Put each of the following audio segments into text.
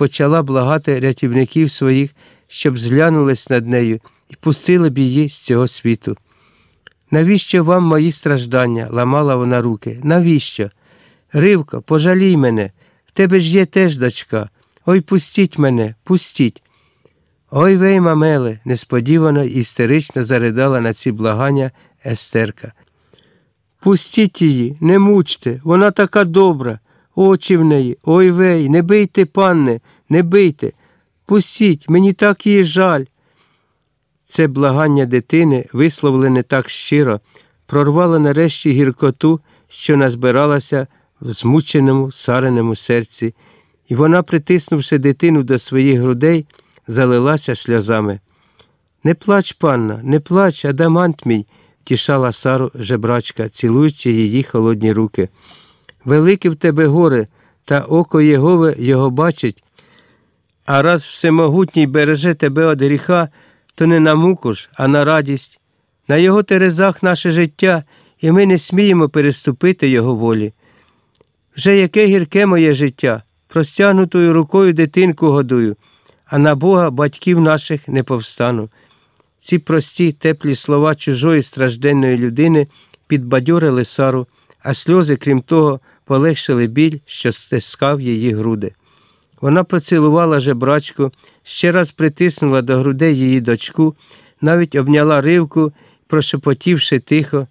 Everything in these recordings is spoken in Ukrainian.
почала благати рятівників своїх, щоб зглянулись над нею і пустили б її з цього світу. Навіщо вам мої страждання? ламала вона руки. Навіщо? Ривко, пожалій мене, в тебе ж є теж дочка. Ой, пустіть мене, пустіть. Ой вей, мамеле, несподівано і істерично заридала на ці благання Естерка. Пустіть її, не мучте, вона така добра, очі в неї, ой вей, не бийте, панне, не бийте. Пустіть, мені так її жаль. Це благання дитини, висловлене так щиро, прорвало нарешті гіркоту, що назбиралася в змученому сареному серці, і вона, притиснувши дитину до своїх грудей, залилася сльозами. Не плач, панна, не плач, адамант мій, тішала Сару жебрачка, цілуючи її холодні руки. Велике в тебе горе, та око Єгове його бачить, а раз всемогутній береже тебе від гріха, то не на муку ж, а на радість. На його терезах наше життя, і ми не сміємо переступити його волі. Вже яке гірке моє життя, простягнутою рукою дитинку годую, а на Бога батьків наших не повстану. Ці прості, теплі слова чужої стражденної людини підбадьорили Сару, а сльози, крім того, полегшили біль, що стискав її груди. Вона поцілувала жебрачку, ще раз притиснула до грудей її дочку, навіть обняла ривку, прошепотівши тихо.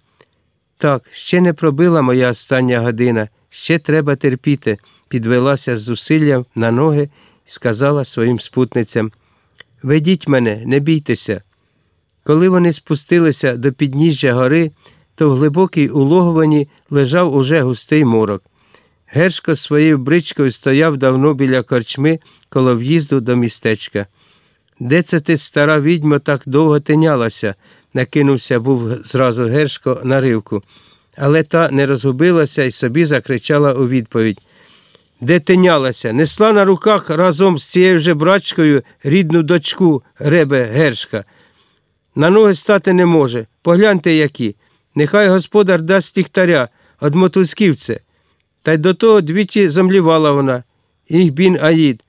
Так, ще не пробила моя остання година, ще треба терпіти, підвелася з зусиллям на ноги і сказала своїм спутницям Ведіть мене, не бійтеся. Коли вони спустилися до підніжжя гори, то в глибокій улоговані лежав уже густий морок. Гершко своєю бричкою стояв давно біля корчми коло в'їзду до містечка. Де це ти, стара відьма, так довго тинялася? накинувся був зразу Гершко на ривку. Але та не розгубилася і собі закричала у відповідь. Де тинялася? Несла на руках разом з цією же брачкою рідну дочку Ребе Гершка. На ноги стати не може. Погляньте які. Нехай господар дасть ліхтаря од мотузківце. Та й до того двічі замлівала вона. Їх бін Аїд.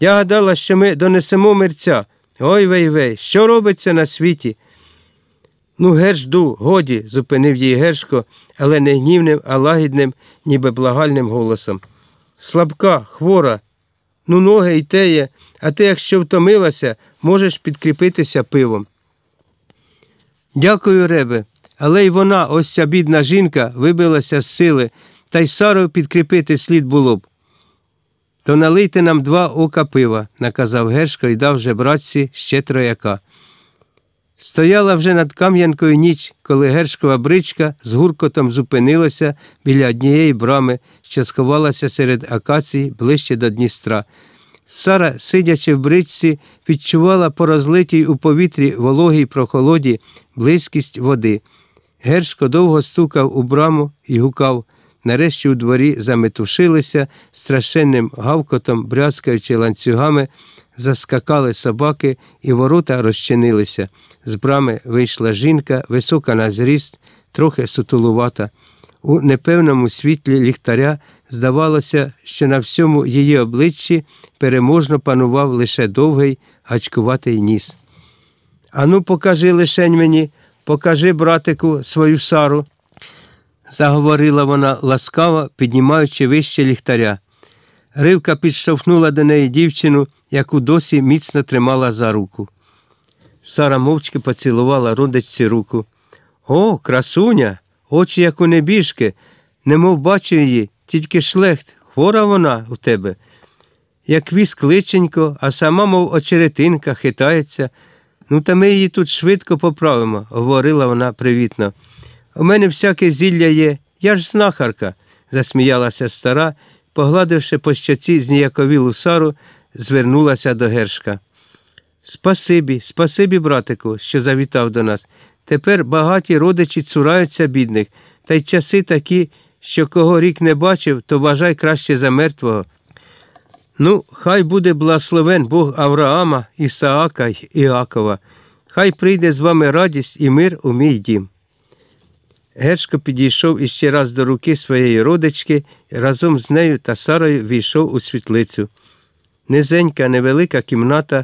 Я гадала, що ми донесемо мерця. Ой вей вей, що робиться на світі? Ну, гержду, годі, зупинив її Гершко, але не гнівним, а лагідним, ніби благальним голосом. Слабка, хвора, ну ноги й теє, а ти, якщо втомилася, можеш підкріпитися пивом. Дякую, Ребе, але й вона, ось ця бідна жінка, вибилася з сили, та й Сарою підкріпити слід було б. То налийте нам два ока пива, наказав Гершко і дав же братці ще трояка. Стояла вже над Кам'янкою ніч, коли Гершкова бричка з гуркотом зупинилася біля однієї брами, що сховалася серед акацій ближче до Дністра. Сара, сидячи в бричці, відчувала по розлитій у повітрі вологій прохолоді близькість води. Гершко довго стукав у браму і гукав. Нарешті у дворі заметушилися, страшенним гавкотом, брязкаючи ланцюгами, заскакали собаки, і ворота розчинилися. З брами вийшла жінка, висока на зріст, трохи сутулувата. У непевному світлі ліхтаря здавалося, що на всьому її обличчі переможно панував лише довгий гачкуватий ніс. Ану, покажи лишень мені, покажи, братику, свою сару заговорила вона ласкаво, піднімаючи вище ліхтаря. Ривка підштовхнула до неї дівчину, яку досі міцно тримала за руку. Сара мовчки поцілувала родичці руку. О, красуня, очі, як у небіжки, немов бачу її, тільки шлехт, хвора вона у тебе. Як віз кличенько, а сама, мов очеретинка, хитається. Ну, та ми її тут швидко поправимо, говорила вона привітно. У мене всяке зілля є, я ж знахарка, засміялася стара, погладивши по щоці зніяковілу сару, звернулася до гершка. Спасибі, спасибі, братику, що завітав до нас. Тепер багаті родичі цураються бідних, та й часи такі, що кого рік не бачив, то бажай краще за мертвого. Ну, хай буде благословен Бог Авраама, Ісаака й Іакова, хай прийде з вами радість і мир у мій дім. Гершко підійшов іще раз до руки своєї родички разом з нею та Сарою війшов у світлицю. Низенька невелика кімната